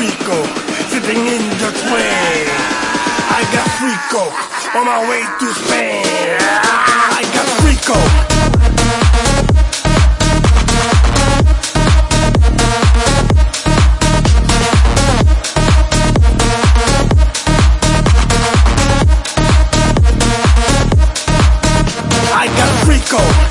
Pico, sipping in the train. I got free on my way to Spain. I got free coke. I got free.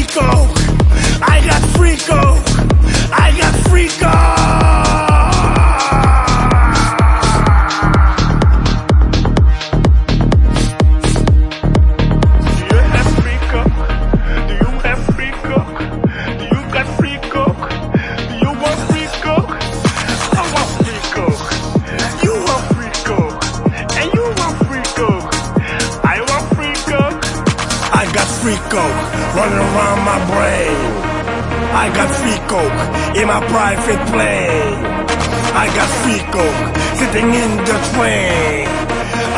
I free running around my brain. I got free coke in my private plane. I got free coke sitting in the train.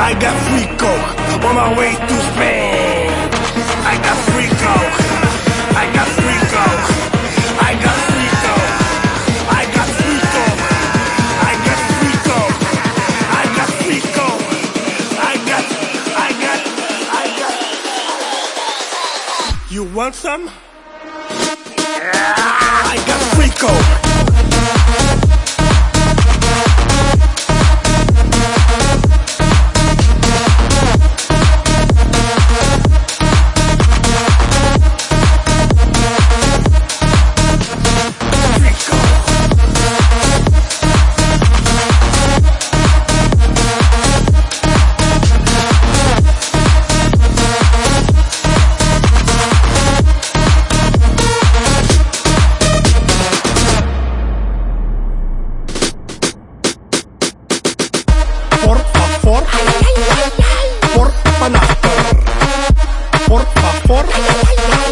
I got free coke on my way to Spain. I got free coke. You want some? I got free coke. por favor.